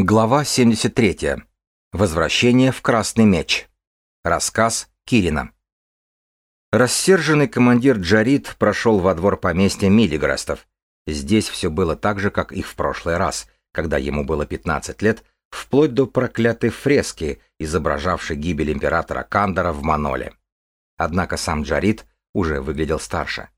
Глава 73. Возвращение в Красный Меч. Рассказ Кирина. Рассерженный командир Джарит прошел во двор поместья Миллиграстов. Здесь все было так же, как и в прошлый раз, когда ему было 15 лет, вплоть до проклятой фрески, изображавшей гибель императора Кандора в Маноле. Однако сам Джарит уже выглядел старше.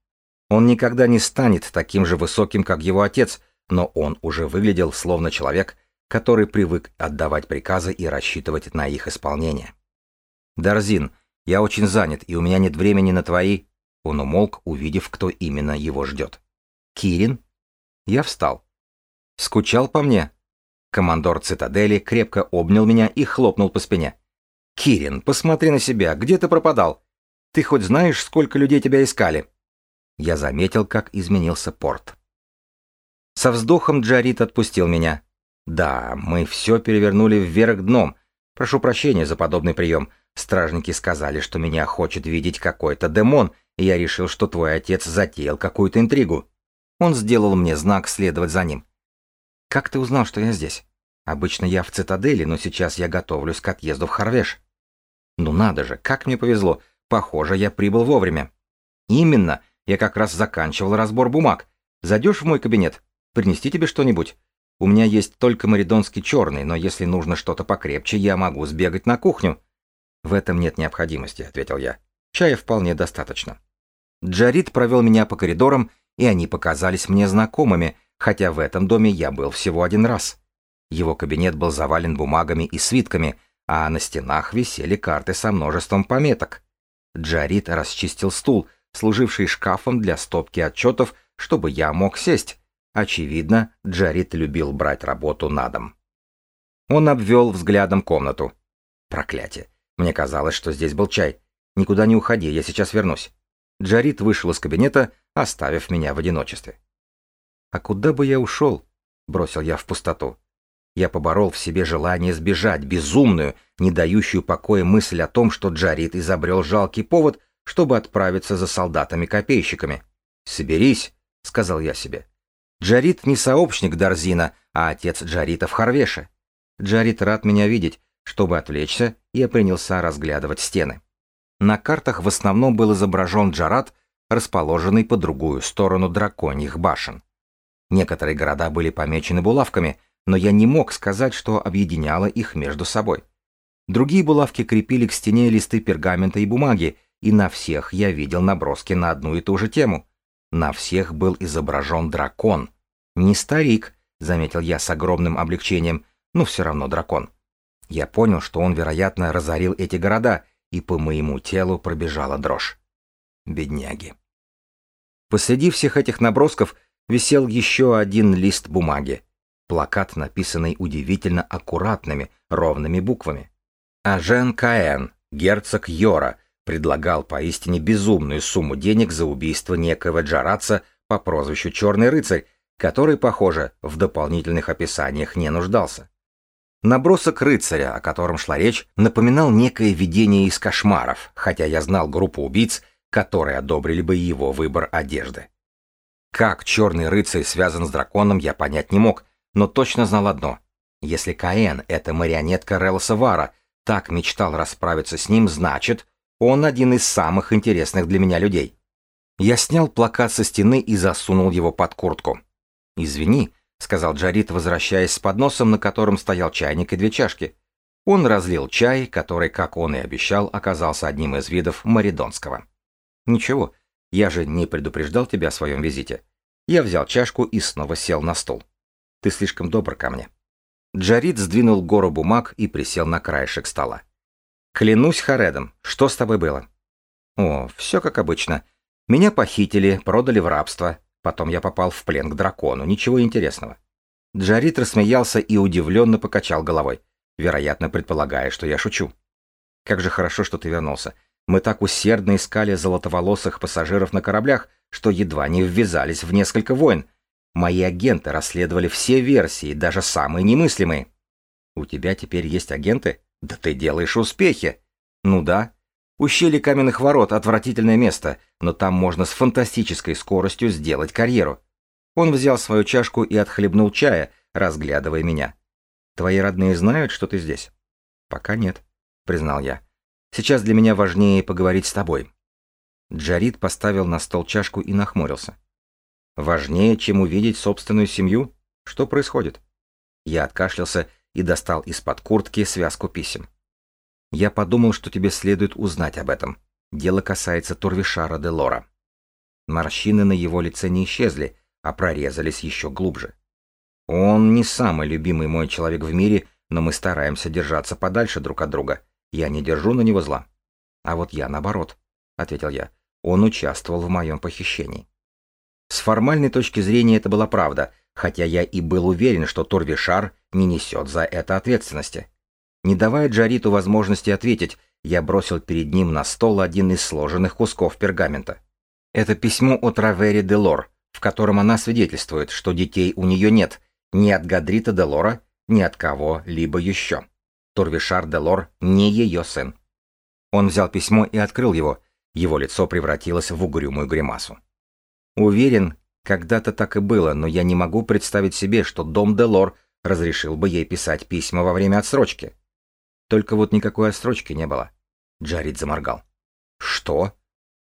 Он никогда не станет таким же высоким, как его отец, но он уже выглядел словно человек, который привык отдавать приказы и рассчитывать на их исполнение. «Дарзин, я очень занят, и у меня нет времени на твои...» Он умолк, увидев, кто именно его ждет. «Кирин?» Я встал. «Скучал по мне?» Командор цитадели крепко обнял меня и хлопнул по спине. «Кирин, посмотри на себя, где ты пропадал? Ты хоть знаешь, сколько людей тебя искали?» Я заметил, как изменился порт. Со вздохом Джарит отпустил меня. Да, мы все перевернули вверх дном. Прошу прощения за подобный прием. Стражники сказали, что меня хочет видеть какой-то демон, и я решил, что твой отец затеял какую-то интригу. Он сделал мне знак следовать за ним. Как ты узнал, что я здесь? Обычно я в цитадели, но сейчас я готовлюсь к отъезду в Харвеш. Ну надо же, как мне повезло. Похоже, я прибыл вовремя. Именно, я как раз заканчивал разбор бумаг. Зайдешь в мой кабинет? Принести тебе что-нибудь? У меня есть только маридонский черный, но если нужно что-то покрепче, я могу сбегать на кухню. В этом нет необходимости, ответил я. Чая вполне достаточно. Джарит провел меня по коридорам, и они показались мне знакомыми, хотя в этом доме я был всего один раз. Его кабинет был завален бумагами и свитками, а на стенах висели карты со множеством пометок. Джарит расчистил стул, служивший шкафом для стопки отчетов, чтобы я мог сесть. Очевидно, Джарит любил брать работу на дом. Он обвел взглядом комнату. Проклятие. Мне казалось, что здесь был чай. Никуда не уходи, я сейчас вернусь. Джарит вышел из кабинета, оставив меня в одиночестве. «А куда бы я ушел?» — бросил я в пустоту. Я поборол в себе желание сбежать, безумную, не дающую покоя мысль о том, что Джарит изобрел жалкий повод, чтобы отправиться за солдатами-копейщиками. «Соберись», — сказал я себе. Джарит не сообщник Дарзина, а отец Джарита в Харвеше. Джарит рад меня видеть. Чтобы отвлечься, я принялся разглядывать стены. На картах в основном был изображен Джарат, расположенный по другую сторону драконьих башен. Некоторые города были помечены булавками, но я не мог сказать, что объединяло их между собой. Другие булавки крепили к стене листы пергамента и бумаги, и на всех я видел наброски на одну и ту же тему. На всех был изображен дракон. Не старик, заметил я с огромным облегчением, но все равно дракон. Я понял, что он, вероятно, разорил эти города, и по моему телу пробежала дрожь. Бедняги. Посреди всех этих набросков висел еще один лист бумаги. Плакат, написанный удивительно аккуратными, ровными буквами. Ажен Каэн, герцог Йора, предлагал поистине безумную сумму денег за убийство некоего Джараца по прозвищу Черный рыцарь, который, похоже, в дополнительных описаниях не нуждался. Набросок рыцаря, о котором шла речь, напоминал некое видение из кошмаров, хотя я знал группу убийц, которые одобрили бы его выбор одежды. Как черный рыцарь связан с драконом, я понять не мог, но точно знал одно. Если Каэн — это марионетка Релоса Вара, так мечтал расправиться с ним, значит, он один из самых интересных для меня людей. Я снял плакат со стены и засунул его под куртку. «Извини», — сказал Джарит, возвращаясь с подносом, на котором стоял чайник и две чашки. Он разлил чай, который, как он и обещал, оказался одним из видов маридонского. «Ничего, я же не предупреждал тебя о своем визите». Я взял чашку и снова сел на стул. «Ты слишком добр ко мне». Джарит сдвинул гору бумаг и присел на краешек стола. Клянусь Харедом, что с тобой было? О, все как обычно. Меня похитили, продали в рабство. Потом я попал в плен к дракону. Ничего интересного. Джарит рассмеялся и удивленно покачал головой, вероятно, предполагая, что я шучу. Как же хорошо, что ты вернулся. Мы так усердно искали золотоволосых пассажиров на кораблях, что едва не ввязались в несколько войн. Мои агенты расследовали все версии, даже самые немыслимые. У тебя теперь есть агенты? Да ты делаешь успехи. Ну да. Ущелье каменных ворот — отвратительное место, но там можно с фантастической скоростью сделать карьеру. Он взял свою чашку и отхлебнул чая, разглядывая меня. Твои родные знают, что ты здесь? Пока нет, признал я. Сейчас для меня важнее поговорить с тобой. Джарид поставил на стол чашку и нахмурился. Важнее, чем увидеть собственную семью? Что происходит? Я откашлялся и достал из-под куртки связку писем. Я подумал, что тебе следует узнать об этом. Дело касается Турвишара де Лора. Морщины на его лице не исчезли, а прорезались еще глубже. Он не самый любимый мой человек в мире, но мы стараемся держаться подальше друг от друга. Я не держу на него зла. А вот я наоборот, — ответил я. Он участвовал в моем похищении. С формальной точки зрения это была правда, хотя я и был уверен, что Турвишар не несет за это ответственности. Не давая Джариту возможности ответить, я бросил перед ним на стол один из сложенных кусков пергамента. Это письмо от Равери де Лор, в котором она свидетельствует, что детей у нее нет, ни от Гадрита де Лора, ни от кого-либо еще. Турвишар де Лор не ее сын. Он взял письмо и открыл его. Его лицо превратилось в угрюмую гримасу. Уверен, когда-то так и было, но я не могу представить себе, что дом де Лор разрешил бы ей писать письма во время отсрочки. Только вот никакой отсрочки не было. Джарид заморгал. Что?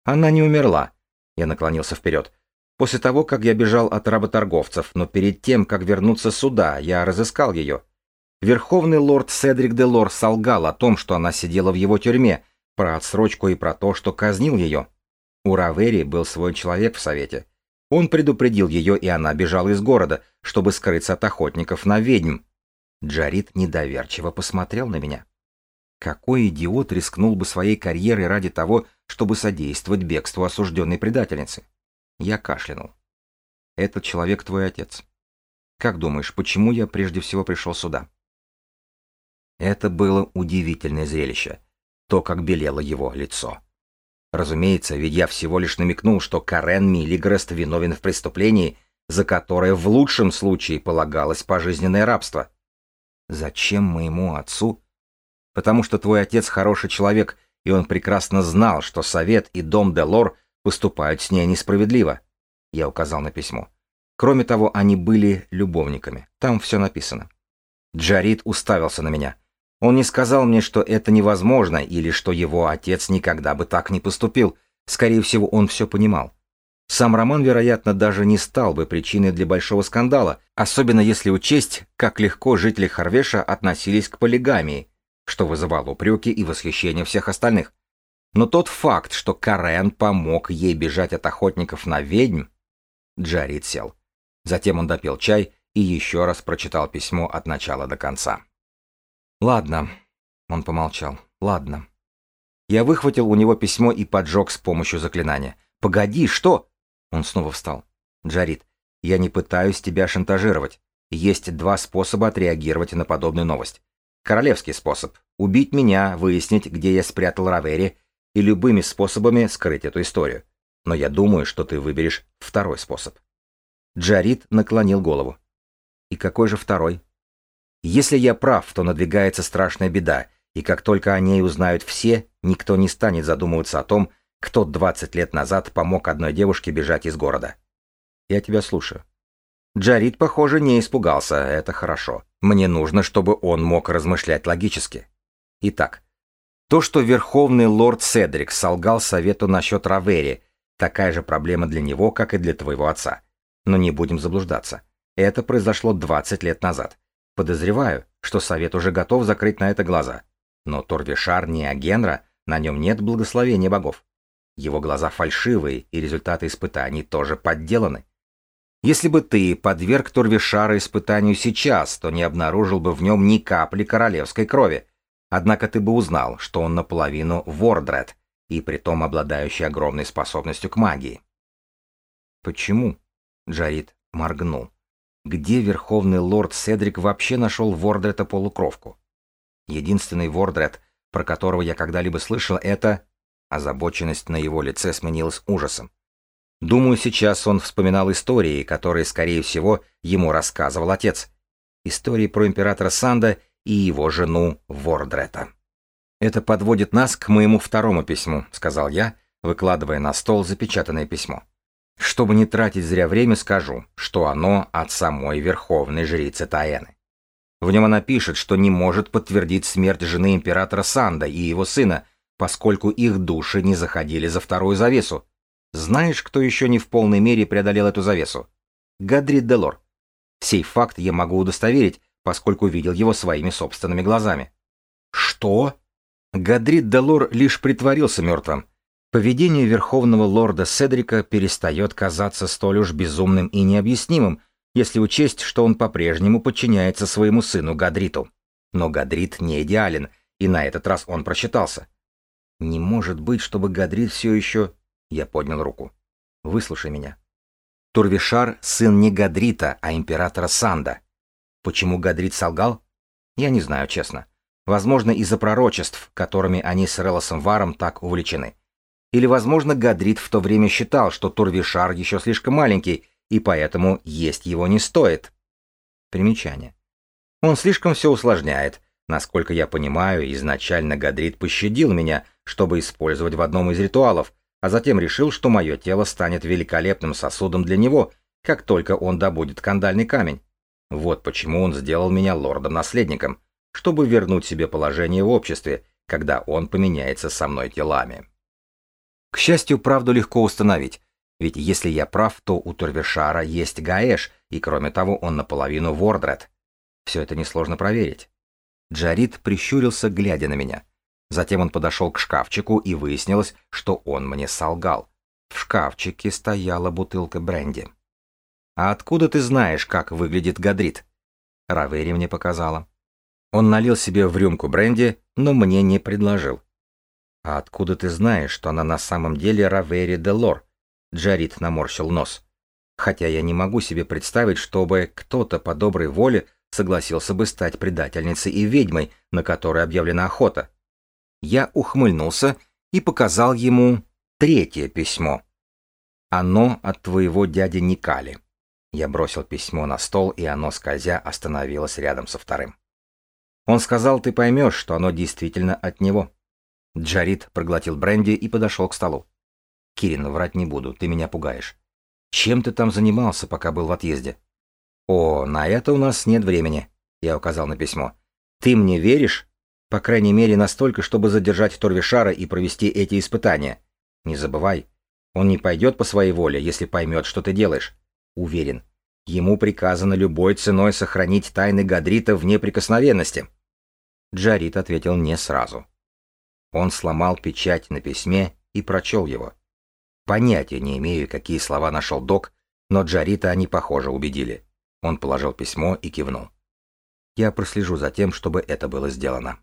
Она не умерла. Я наклонился вперед. После того, как я бежал от работорговцев, но перед тем, как вернуться сюда, я разыскал ее. Верховный лорд Седрик де Лор солгал о том, что она сидела в его тюрьме, про отсрочку и про то, что казнил ее. У Равери был свой человек в совете. Он предупредил ее, и она бежала из города, чтобы скрыться от охотников на ведьм. Джарит недоверчиво посмотрел на меня. Какой идиот рискнул бы своей карьерой ради того, чтобы содействовать бегству осужденной предательницы? Я кашлянул. «Этот человек твой отец. Как думаешь, почему я прежде всего пришел сюда?» Это было удивительное зрелище. То, как белело его лицо. Разумеется, ведь я всего лишь намекнул, что Карен Миллигрест виновен в преступлении, за которое в лучшем случае полагалось пожизненное рабство. Зачем моему отцу? Потому что твой отец хороший человек, и он прекрасно знал, что Совет и Дом де Лор поступают с ней несправедливо. Я указал на письмо. Кроме того, они были любовниками. Там все написано. Джарид уставился на меня. Он не сказал мне, что это невозможно или что его отец никогда бы так не поступил. Скорее всего, он все понимал. Сам роман, вероятно, даже не стал бы причиной для большого скандала, особенно если учесть, как легко жители Харвеша относились к полигамии, что вызывало упреки и восхищение всех остальных. Но тот факт, что Карен помог ей бежать от охотников на ведьм... Джарид сел. Затем он допил чай и еще раз прочитал письмо от начала до конца. «Ладно», — он помолчал, — «ладно». Я выхватил у него письмо и поджег с помощью заклинания. «Погоди, что?» Он снова встал. «Джарид, я не пытаюсь тебя шантажировать. Есть два способа отреагировать на подобную новость. Королевский способ — убить меня, выяснить, где я спрятал Равери и любыми способами скрыть эту историю. Но я думаю, что ты выберешь второй способ. Джарид наклонил голову. И какой же второй? Если я прав, то надвигается страшная беда, и как только о ней узнают все, никто не станет задумываться о том, кто 20 лет назад помог одной девушке бежать из города. Я тебя слушаю. Джарид, похоже, не испугался, это хорошо. Мне нужно, чтобы он мог размышлять логически. Итак, то, что верховный лорд Седрик солгал совету насчет Равери, такая же проблема для него, как и для твоего отца. Но не будем заблуждаться. Это произошло 20 лет назад. Подозреваю, что совет уже готов закрыть на это глаза. Но Торвишар не Агенра, на нем нет благословения богов. Его глаза фальшивые, и результаты испытаний тоже подделаны. Если бы ты подверг Турвишара испытанию сейчас, то не обнаружил бы в нем ни капли королевской крови, Однако ты бы узнал, что он наполовину Вордред, и притом обладающий огромной способностью к магии. Почему? Джарид моргнул. Где верховный лорд Седрик вообще нашел Вордрета полукровку? Единственный Вордред, про которого я когда-либо слышал, это... Озабоченность на его лице сменилась ужасом. Думаю, сейчас он вспоминал истории, которые, скорее всего, ему рассказывал отец. Истории про императора Санда и его жену Вордрета. «Это подводит нас к моему второму письму», — сказал я, выкладывая на стол запечатанное письмо. «Чтобы не тратить зря время, скажу, что оно от самой верховной жрицы Таэны. В нем она пишет, что не может подтвердить смерть жены императора Санда и его сына, поскольку их души не заходили за вторую завесу. Знаешь, кто еще не в полной мере преодолел эту завесу? Гадрид Делор. Сей факт я могу удостоверить, поскольку видел его своими собственными глазами. Что? Гадрид Делор лишь притворился мертвым. Поведение верховного лорда Седрика перестает казаться столь уж безумным и необъяснимым, если учесть, что он по-прежнему подчиняется своему сыну Гадриту. Но Гадрит не идеален, и на этот раз он просчитался. Не может быть, чтобы Гадрит все еще... Я поднял руку. Выслушай меня. Турвишар — сын не Гадрита, а императора Санда. Почему Гадрит солгал? Я не знаю, честно. Возможно, из-за пророчеств, которыми они с Релосом Варом так увлечены. Или, возможно, Гадрит в то время считал, что Турвишар еще слишком маленький, и поэтому есть его не стоит. Примечание. Он слишком все усложняет. Насколько я понимаю, изначально Гадрит пощадил меня, чтобы использовать в одном из ритуалов, а затем решил, что мое тело станет великолепным сосудом для него, как только он добудет кандальный камень. Вот почему он сделал меня лордом-наследником, чтобы вернуть себе положение в обществе, когда он поменяется со мной телами. К счастью, правду легко установить, ведь если я прав, то у Турвишара есть Гаэш, и кроме того он наполовину Вордред. Все это несложно проверить. Джарит прищурился, глядя на меня. Затем он подошел к шкафчику, и выяснилось, что он мне солгал. В шкафчике стояла бутылка бренди. «А откуда ты знаешь, как выглядит Гадрит?» Равери мне показала. Он налил себе в рюмку бренди, но мне не предложил. «А откуда ты знаешь, что она на самом деле Равери де Лор?» Джарит наморщил нос. Хотя я не могу себе представить, чтобы кто-то по доброй воле согласился бы стать предательницей и ведьмой, на которой объявлена охота. Я ухмыльнулся и показал ему третье письмо. Оно от твоего дяди Никали. Я бросил письмо на стол, и оно, скользя, остановилось рядом со вторым. Он сказал, ты поймешь, что оно действительно от него. Джарит проглотил бренди и подошел к столу. Кирин, врать не буду, ты меня пугаешь. Чем ты там занимался, пока был в отъезде? О, на это у нас нет времени, я указал на письмо. Ты мне веришь? По крайней мере, настолько, чтобы задержать Торвишара и провести эти испытания. Не забывай, он не пойдет по своей воле, если поймет, что ты делаешь. Уверен, ему приказано любой ценой сохранить тайны Гадрита в неприкосновенности. Джарит ответил не сразу. Он сломал печать на письме и прочел его. Понятия не имею, какие слова нашел док, но Джарита они, похоже, убедили. Он положил письмо и кивнул. Я прослежу за тем, чтобы это было сделано.